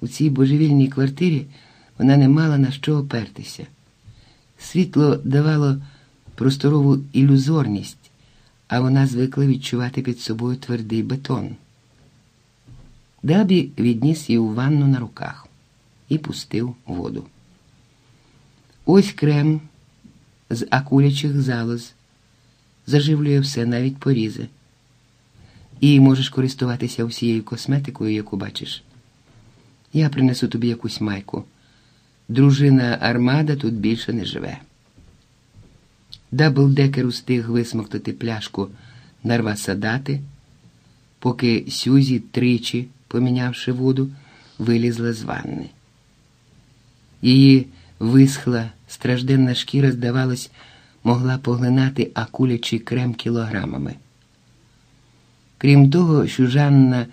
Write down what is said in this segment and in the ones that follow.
У цій божевільній квартирі вона не мала на що опертися. Світло давало просторову ілюзорність, а вона звикла відчувати під собою твердий бетон. Дабі відніс її у ванну на руках і пустив воду. Ось крем з акулячих залоз заживлює все, навіть порізи. І можеш користуватися всією косметикою, яку бачиш. Я принесу тобі якусь майку. Дружина Армада тут більше не живе. Даблдекер устиг висмоктати пляшку нарва садати, поки Сюзі тричі, помінявши воду, вилізла з ванни. Її висхла, стражденна шкіра, здавалось, могла поглинати акулячий крем кілограмами. Крім того, що Жанна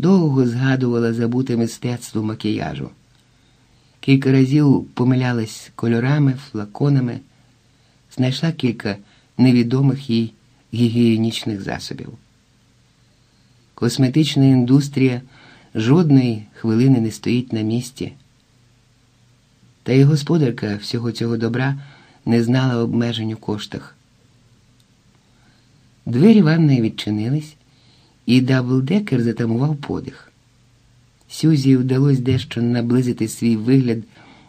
довго згадувала забуте мистецтво макіяжу. Кілька разів помилялась кольорами, флаконами, знайшла кілька невідомих їй гігієнічних засобів. Косметична індустрія жодної хвилини не стоїть на місці. Та й господарка всього цього добра не знала обмежень у коштах. Двері ванної відчинились, і Даблдекер затамував подих. Сюзі вдалося дещо наблизити свій вигляд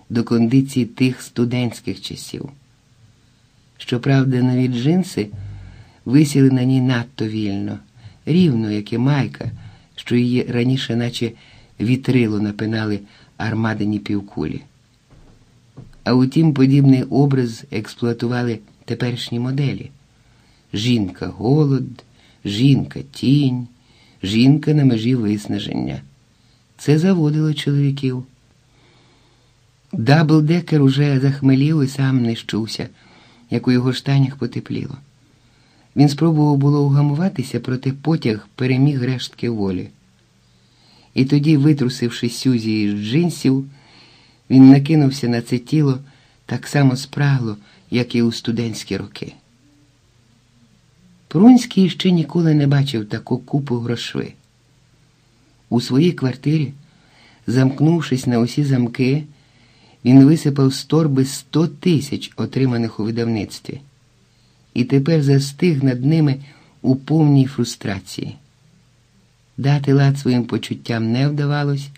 до кондиції тих студентських часів. Щоправда, нові джинси висіли на ній надто вільно, рівно, як і майка, що її раніше, наче вітрило напинали армадині півкулі. А утім, подібний образ експлуатували теперішні моделі: жінка голод, жінка тінь, жінка на межі виснаження. Це заводило чоловіків. Даблдекер уже захмелів і сам не як у його штанях потепліло. Він спробував було угамуватися, проте потяг переміг рештки волі. І тоді, витрусивши Сюзі із джинсів, він накинувся на це тіло так само спрагло, як і у студентські роки. Прунський ще ніколи не бачив таку купу грошви. У своїй квартирі, замкнувшись на усі замки, він висипав з торби сто тисяч, отриманих у видавництві, і тепер застиг над ними у повній фрустрації. Дати лад своїм почуттям не вдавалось,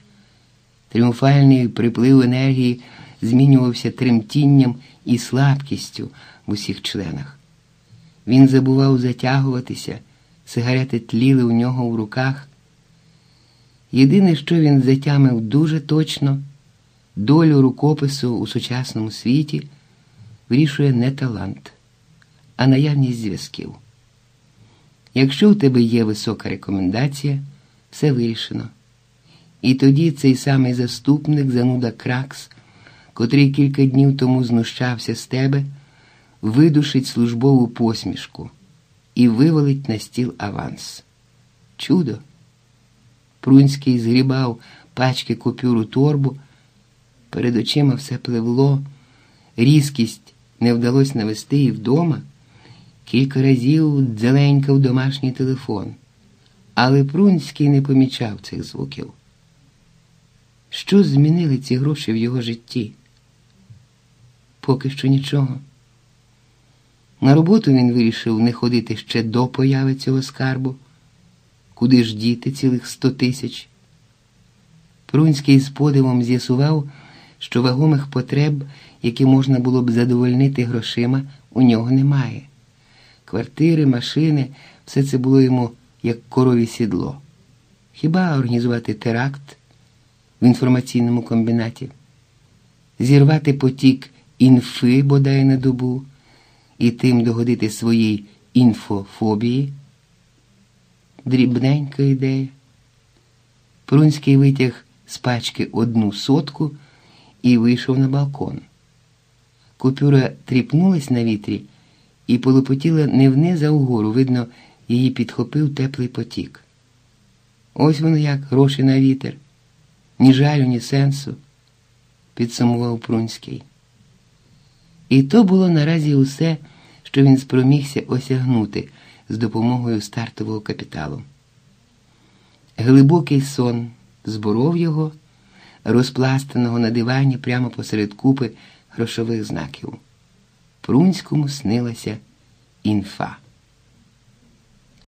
тріумфальний приплив енергії змінювався тремтінням і слабкістю в усіх членах. Він забував затягуватися, сигарети тліли у нього в руках. Єдине, що він затямив дуже точно, долю рукопису у сучасному світі вирішує не талант, а наявність зв'язків. Якщо у тебе є висока рекомендація, все вирішено. І тоді цей самий заступник зануда Кракс, котрий кілька днів тому знущався з тебе, видушить службову посмішку і вивалить на стіл аванс. Чудо! Прунський згрібав пачки купюр у торбу, перед очима все пливло, різкість не вдалося навести і вдома. Кілька разів дзеленькав домашній телефон, але Прунський не помічав цих звуків. Що змінили ці гроші в його житті? Поки що нічого. На роботу він вирішив не ходити ще до появи цього скарбу, куди ж діти цілих сто тисяч. Прунський з подивом з'ясував, що вагомих потреб, які можна було б задовольнити грошима, у нього немає. Квартири, машини, все це було йому як корові сідло. Хіба організувати теракт в інформаційному комбінаті, зірвати потік інфи бодай на добу і тим догодити своїй інфофобії? Дрібненька ідея. Прунський витяг з пачки одну сотку і вийшов на балкон. Купюра тріпнулась на вітрі і полопотіла не вниз, а вгору. Видно, її підхопив теплий потік. Ось воно як гроші на вітер. Ні жалю, ні сенсу, підсумував Прунський. І то було наразі усе, що він спромігся осягнути з допомогою стартового капіталу. Глибокий сон зборов його, розпластаного на дивані прямо посеред купи грошових знаків. Прунському снилася інфа.